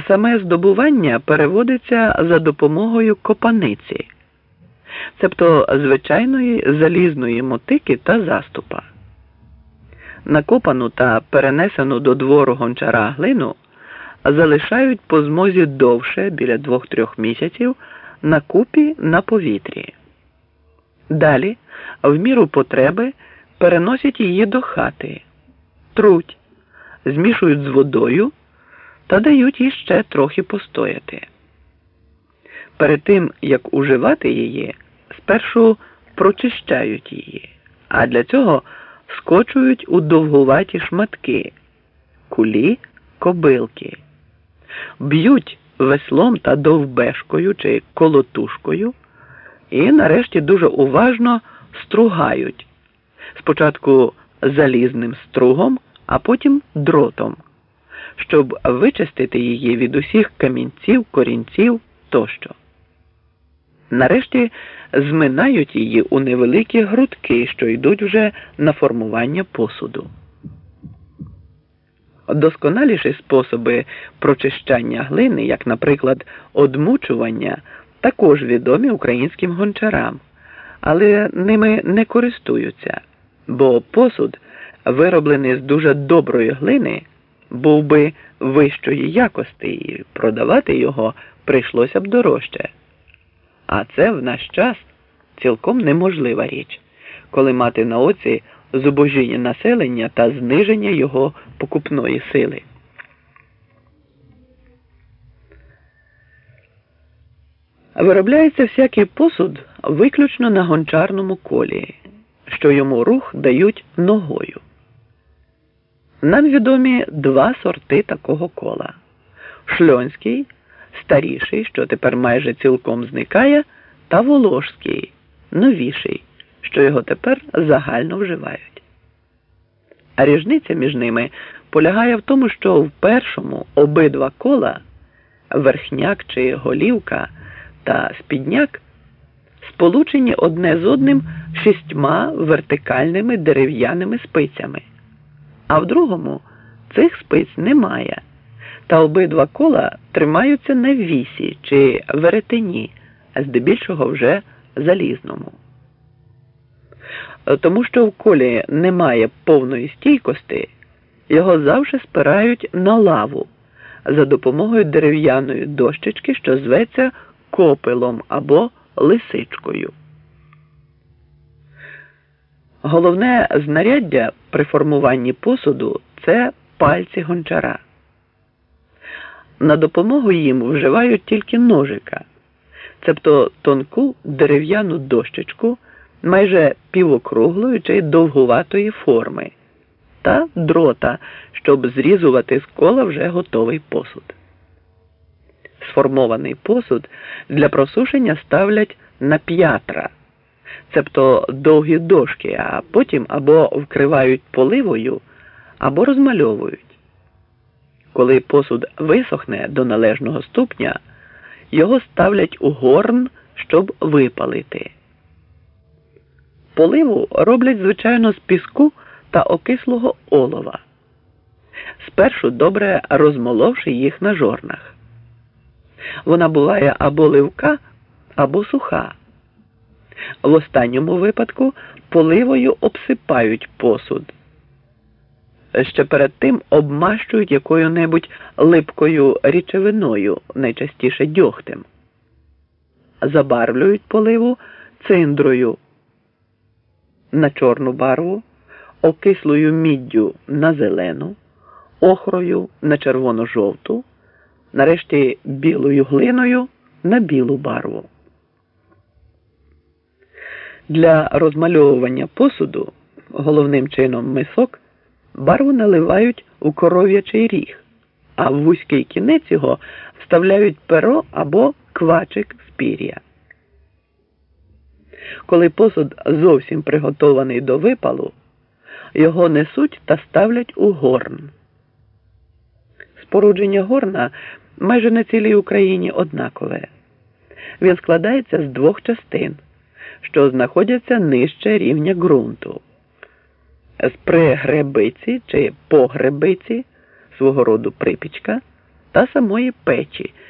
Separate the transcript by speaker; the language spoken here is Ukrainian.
Speaker 1: Саме здобування переводиться за допомогою копаниці, цебто звичайної залізної мотики та заступа. Накопану та перенесену до двору гончара глину залишають по змозі довше біля 2-3 місяців на купі на повітрі. Далі, в міру потреби, переносять її до хати, труть, змішують з водою та дають їй ще трохи постояти. Перед тим, як уживати її, спершу прочищають її, а для цього скочують у довгуваті шматки, кулі, кобилки, б'ють веслом та довбешкою чи колотушкою і нарешті дуже уважно стругають. Спочатку залізним стругом, а потім дротом, щоб вичистити її від усіх камінців, корінців тощо. Нарешті зминають її у невеликі грудки, що йдуть вже на формування посуду. Досконаліші способи прочищання глини, як, наприклад, одмучування, також відомі українським гончарам, але ними не користуються, бо посуд, вироблений з дуже доброї глини, був би вищої якості і продавати його прийшлося б дорожче. А це в наш час цілком неможлива річ, коли мати на оці зубожіння населення та зниження його покупної сили. Виробляється всякий посуд виключно на гончарному колі, що йому рух дають ногою. Нам відомі два сорти такого кола шльонський, старіший, що тепер майже цілком зникає, та волошський, новіший, що його тепер загально вживають. А різниця між ними полягає в тому, що в першому обидва кола верхняк чи голівка та спідняк сполучені одне з одним шістьма вертикальними дерев'яними спицями, а в другому цих спиць немає, та обидва кола тримаються на вісі чи веретені, здебільшого вже залізному. Тому що в колі немає повної стійкості, його завжди спирають на лаву за допомогою дерев'яної дощечки, що зветься копилом або лисичкою. Головне знаряддя при формуванні посуду це пальці гончара. На допомогу їм вживають тільки ножика, цебто тонку дерев'яну дощечку майже півокруглої чи довгуватої форми та дрота, щоб зрізувати з кола вже готовий посуд. Сформований посуд для просушення ставлять на п'ятра, цебто довгі дошки, а потім або вкривають поливою, або розмальовують. Коли посуд висохне до належного ступня, його ставлять у горн, щоб випалити. Поливу роблять, звичайно, з піску та окислого олова, спершу добре розмоловши їх на жорнах. Вона буває або ливка, або суха. В останньому випадку поливою обсипають посуд. Ще перед тим обмащують якою-небудь липкою річовиною, найчастіше дьогтем. Забарвлюють поливу циндрою на чорну барву, окислою міддю на зелену, охрою на червоно-жовту, нарешті білою глиною на білу барву. Для розмальовування посуду головним чином мисок барву наливають у коров'ячий ріг, а в вузький кінець його вставляють перо або квачик з пір'я. Коли посуд зовсім приготований до випалу, його несуть та ставлять у горн. Спорудження горна майже на цілій Україні однакове. Він складається з двох частин, що знаходяться нижче рівня ґрунту. З пригребиці чи погребиці свого роду припічка та самої печі.